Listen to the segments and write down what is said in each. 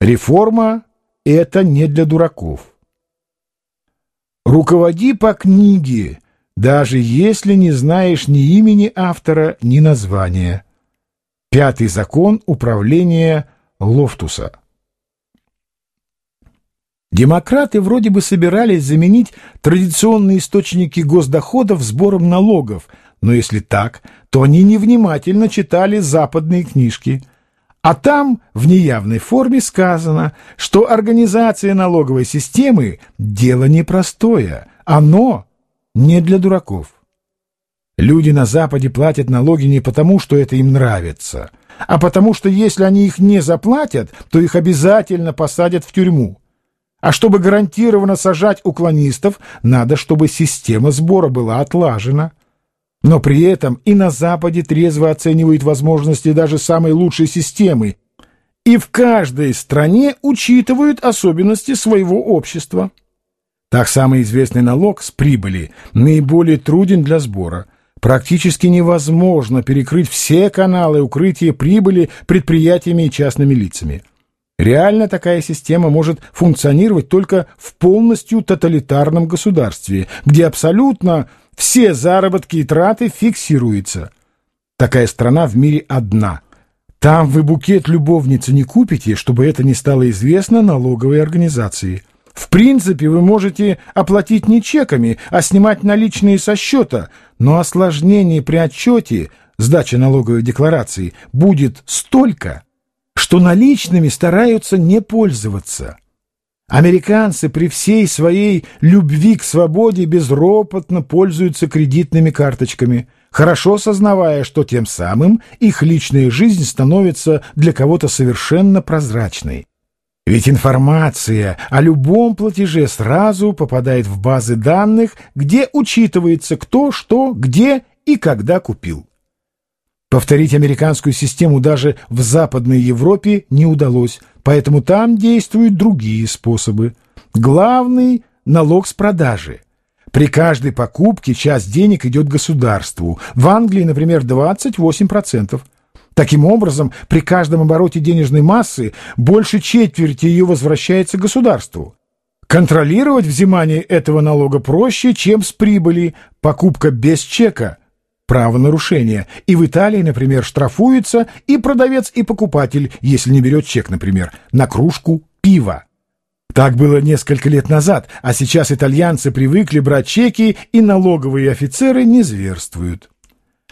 Реформа — это не для дураков. Руководи по книге, даже если не знаешь ни имени автора, ни названия. Пятый закон управления Лофтуса. Демократы вроде бы собирались заменить традиционные источники госдоходов сбором налогов, но если так, то они невнимательно читали западные книжки. А там в неявной форме сказано, что организация налоговой системы – дело непростое, оно не для дураков. Люди на Западе платят налоги не потому, что это им нравится, а потому что если они их не заплатят, то их обязательно посадят в тюрьму. А чтобы гарантированно сажать уклонистов, надо, чтобы система сбора была отлажена. Но при этом и на Западе трезво оценивают возможности даже самой лучшей системы, и в каждой стране учитывают особенности своего общества. Так самый известный налог с прибыли наиболее труден для сбора. Практически невозможно перекрыть все каналы укрытия прибыли предприятиями и частными лицами. Реально такая система может функционировать только в полностью тоталитарном государстве, где абсолютно все заработки и траты фиксируются. Такая страна в мире одна. Там вы букет любовницы не купите, чтобы это не стало известно налоговой организации. В принципе, вы можете оплатить не чеками, а снимать наличные со счета, но осложнений при отчете, сдаче налоговой декларации, будет столько, что наличными стараются не пользоваться. Американцы при всей своей любви к свободе безропотно пользуются кредитными карточками, хорошо сознавая, что тем самым их личная жизнь становится для кого-то совершенно прозрачной. Ведь информация о любом платеже сразу попадает в базы данных, где учитывается кто, что, где и когда купил. Повторить американскую систему даже в Западной Европе не удалось, поэтому там действуют другие способы. Главный – налог с продажи. При каждой покупке часть денег идет государству. В Англии, например, 28%. Таким образом, при каждом обороте денежной массы больше четверти ее возвращается государству. Контролировать взимание этого налога проще, чем с прибыли. Покупка без чека – правонарушение. И в Италии, например, штрафуется и продавец, и покупатель, если не берет чек, например, на кружку пива. Так было несколько лет назад, а сейчас итальянцы привыкли брать чеки, и налоговые офицеры не зверствуют.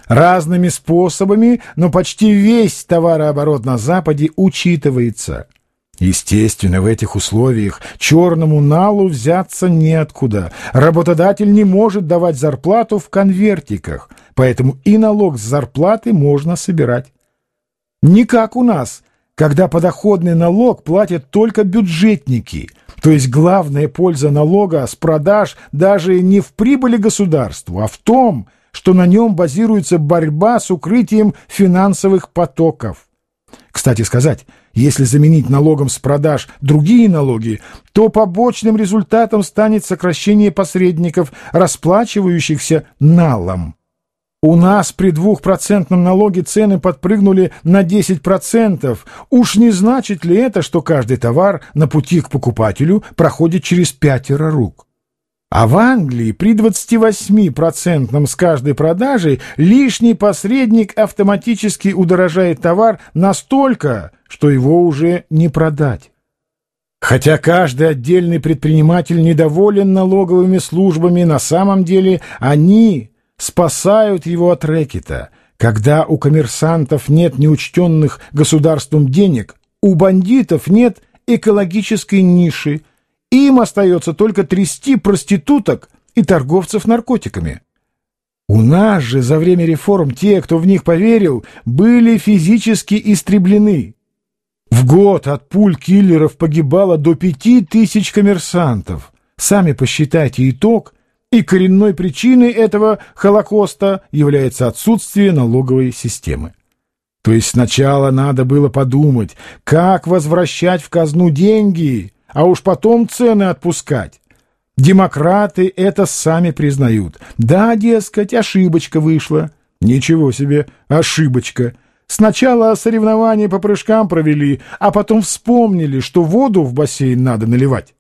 Разными способами, но почти весь товарооборот на Западе учитывается – Естественно, в этих условиях черному налу взяться неоткуда. Работодатель не может давать зарплату в конвертиках, поэтому и налог с зарплаты можно собирать. Не как у нас, когда подоходный налог платят только бюджетники, то есть главная польза налога с продаж даже не в прибыли государству, а в том, что на нем базируется борьба с укрытием финансовых потоков. Кстати сказать, если заменить налогом с продаж другие налоги, то побочным результатом станет сокращение посредников, расплачивающихся налом. У нас при двухпроцентном налоге цены подпрыгнули на 10%. Уж не значит ли это, что каждый товар на пути к покупателю проходит через пятеро рук? А в Англии при 28% с каждой продажи лишний посредник автоматически удорожает товар настолько, что его уже не продать. Хотя каждый отдельный предприниматель недоволен налоговыми службами, на самом деле они спасают его от рэкета. Когда у коммерсантов нет неучтенных государством денег, у бандитов нет экологической ниши, им остается только трясти проституток и торговцев наркотиками. У нас же за время реформ те, кто в них поверил, были физически истреблены. В год от пуль киллеров погибало до пяти тысяч коммерсантов. Сами посчитайте итог, и коренной причиной этого Холокоста является отсутствие налоговой системы. То есть сначала надо было подумать, как возвращать в казну деньги, а уж потом цены отпускать. Демократы это сами признают. Да, дескать, ошибочка вышла. Ничего себе, ошибочка. Сначала соревнования по прыжкам провели, а потом вспомнили, что воду в бассейн надо наливать.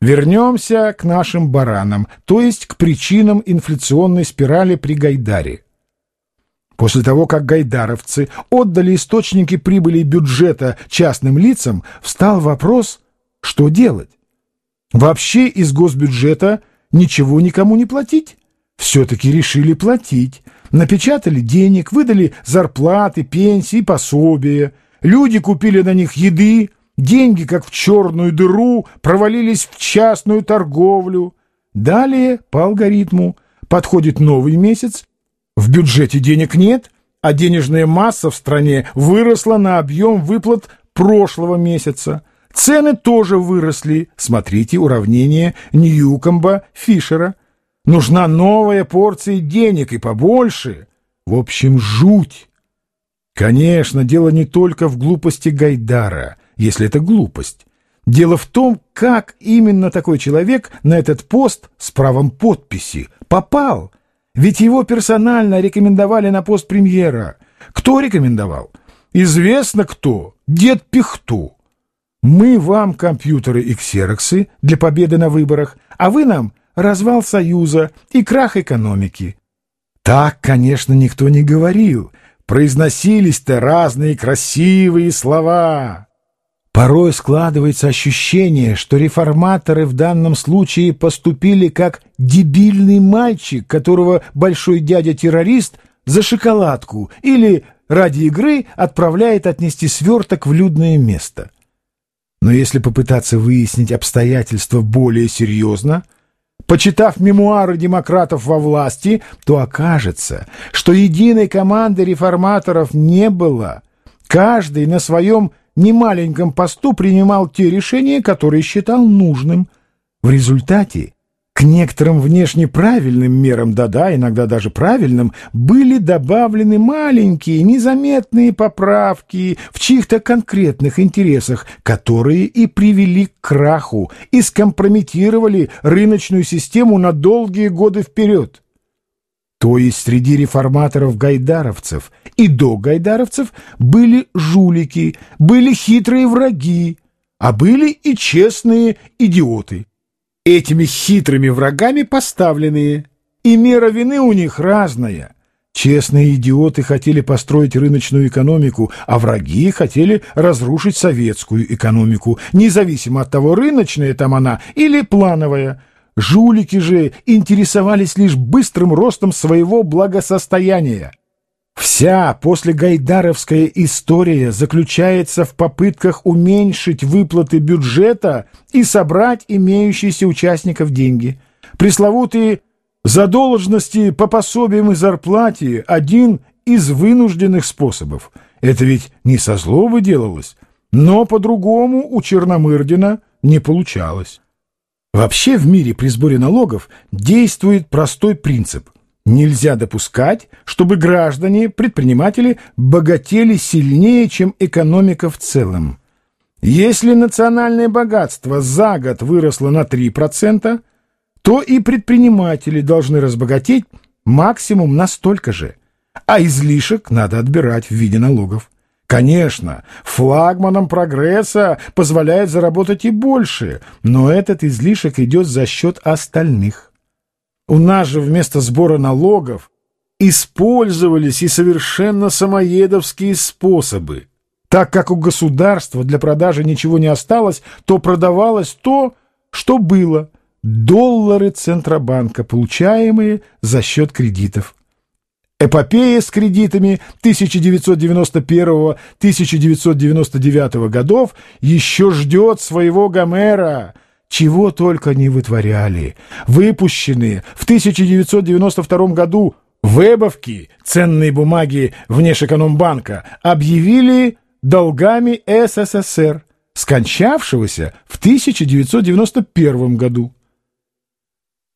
Вернемся к нашим баранам, то есть к причинам инфляционной спирали при Гайдаре. После того, как гайдаровцы отдали источники прибыли бюджета частным лицам, встал вопрос, что делать. Вообще из госбюджета ничего никому не платить. Все-таки решили платить. Напечатали денег, выдали зарплаты, пенсии, пособия. Люди купили на них еды, деньги, как в черную дыру, провалились в частную торговлю. Далее, по алгоритму, подходит новый месяц, в бюджете денег нет, а денежная масса в стране выросла на объем выплат прошлого месяца. Цены тоже выросли. Смотрите уравнение Ньюкомба-Фишера. Нужна новая порция денег и побольше. В общем, жуть. Конечно, дело не только в глупости Гайдара, если это глупость. Дело в том, как именно такой человек на этот пост с правом подписи попал – ведь его персонально рекомендовали на пост премьера. Кто рекомендовал? Известно кто. Дед Пихту. Мы вам компьютеры и ксероксы для победы на выборах, а вы нам развал Союза и крах экономики. Так, конечно, никто не говорил. Произносились-то разные красивые слова. Порой складывается ощущение, что реформаторы в данном случае поступили как дебильный мальчик, которого большой дядя-террорист за шоколадку или ради игры отправляет отнести сверток в людное место. Но если попытаться выяснить обстоятельства более серьезно, почитав мемуары демократов во власти, то окажется, что единой команды реформаторов не было. Каждый на своем немаленьком посту принимал те решения, которые считал нужным. В результате к некоторым внешне правильным мерам, да-да, иногда даже правильным, были добавлены маленькие, незаметные поправки в чьих-то конкретных интересах, которые и привели к краху и скомпрометировали рыночную систему на долгие годы вперед. То есть среди реформаторов-гайдаровцев и до гайдаровцев были жулики, были хитрые враги, а были и честные идиоты. Этими хитрыми врагами поставленные, и мера вины у них разная. Честные идиоты хотели построить рыночную экономику, а враги хотели разрушить советскую экономику, независимо от того, рыночная там она или плановая – Жулики же интересовались лишь быстрым ростом своего благосостояния. Вся послегайдаровская история заключается в попытках уменьшить выплаты бюджета и собрать имеющиеся участников деньги. Пресловутые задолженности по пособиям и зарплате – один из вынужденных способов. Это ведь не со злобы делалось, но по-другому у Черномырдина не получалось. Вообще в мире при сборе налогов действует простой принцип. Нельзя допускать, чтобы граждане, предприниматели богатели сильнее, чем экономика в целом. Если национальное богатство за год выросло на 3%, то и предприниматели должны разбогатеть максимум на столько же, а излишек надо отбирать в виде налогов. Конечно, флагманам прогресса позволяет заработать и больше, но этот излишек идет за счет остальных. У нас же вместо сбора налогов использовались и совершенно самоедовские способы. Так как у государства для продажи ничего не осталось, то продавалось то, что было – доллары Центробанка, получаемые за счет кредитов. Эпопея с кредитами 1991-1999 годов еще ждет своего Гомера. Чего только не вытворяли. Выпущенные в 1992 году вебовки, ценные бумаги Внешэкономбанка, объявили долгами СССР, скончавшегося в 1991 году.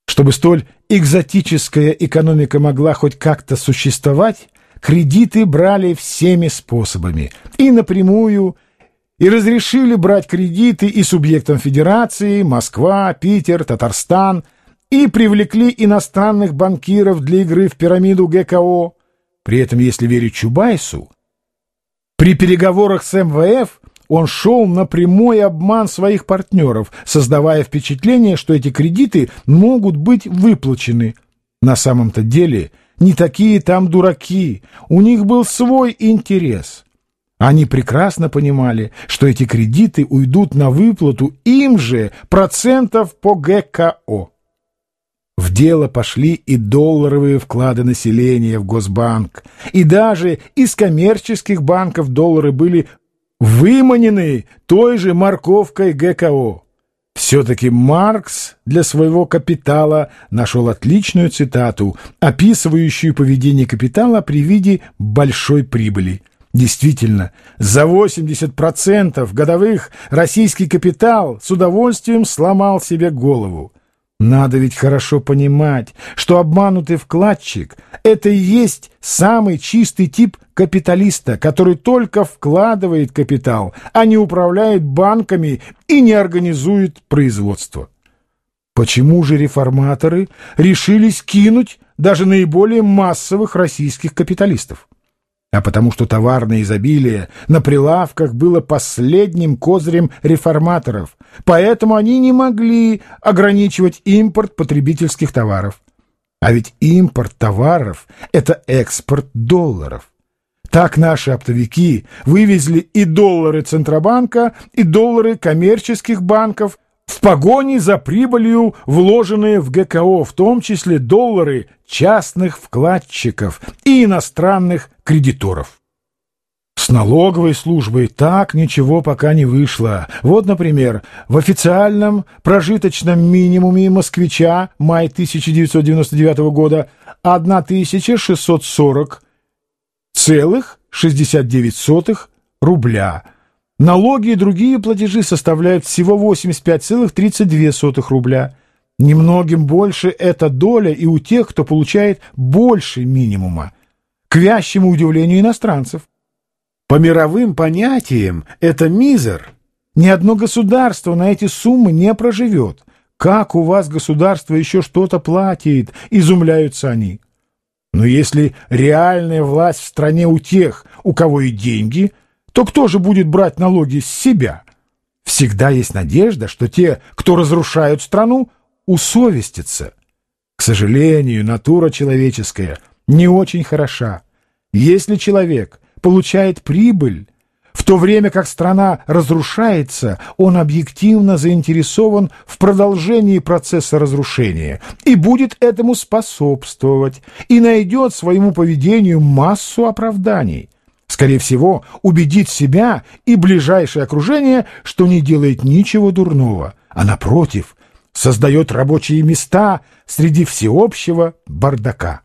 Чтобы столь экзотическая экономика могла хоть как-то существовать, кредиты брали всеми способами, и напрямую, и разрешили брать кредиты и субъектам Федерации, Москва, Питер, Татарстан, и привлекли иностранных банкиров для игры в пирамиду ГКО. При этом, если верить Чубайсу, при переговорах с МВФ он шел на прямой обман своих партнеров, создавая впечатление, что эти кредиты могут быть выплачены. На самом-то деле не такие там дураки, у них был свой интерес. Они прекрасно понимали, что эти кредиты уйдут на выплату им же процентов по ГКО. В дело пошли и долларовые вклады населения в Госбанк, и даже из коммерческих банков доллары были выманены той же морковкой ГКО. Все-таки Маркс для своего «Капитала» нашел отличную цитату, описывающую поведение капитала при виде большой прибыли. Действительно, за 80% годовых российский капитал с удовольствием сломал себе голову. Надо ведь хорошо понимать, что обманутый вкладчик — это и есть самый чистый тип капиталиста, который только вкладывает капитал, а не управляет банками и не организует производство. Почему же реформаторы решились кинуть даже наиболее массовых российских капиталистов? А потому что товарное изобилие на прилавках было последним козырем реформаторов, поэтому они не могли ограничивать импорт потребительских товаров. А ведь импорт товаров — это экспорт долларов. Так наши оптовики вывезли и доллары Центробанка, и доллары коммерческих банков в погоне за прибылью, вложенные в ГКО, в том числе доллары частных вкладчиков и иностранных кредиторов. С налоговой службой так ничего пока не вышло. Вот, например, в официальном прожиточном минимуме москвича май 1999 года 1640,69 рубля – Налоги и другие платежи составляют всего 85,32 рубля. Немногим больше эта доля и у тех, кто получает больше минимума, к вящему удивлению иностранцев. По мировым понятиям это мизер. Ни одно государство на эти суммы не проживет. Как у вас государство еще что-то платит, изумляются они. Но если реальная власть в стране у тех, у кого и деньги – то кто же будет брать налоги с себя? Всегда есть надежда, что те, кто разрушают страну, усовестятся. К сожалению, натура человеческая не очень хороша. Если человек получает прибыль, в то время как страна разрушается, он объективно заинтересован в продолжении процесса разрушения и будет этому способствовать, и найдет своему поведению массу оправданий. Скорее всего, убедить себя и ближайшее окружение, что не делает ничего дурного, а, напротив, создает рабочие места среди всеобщего бардака.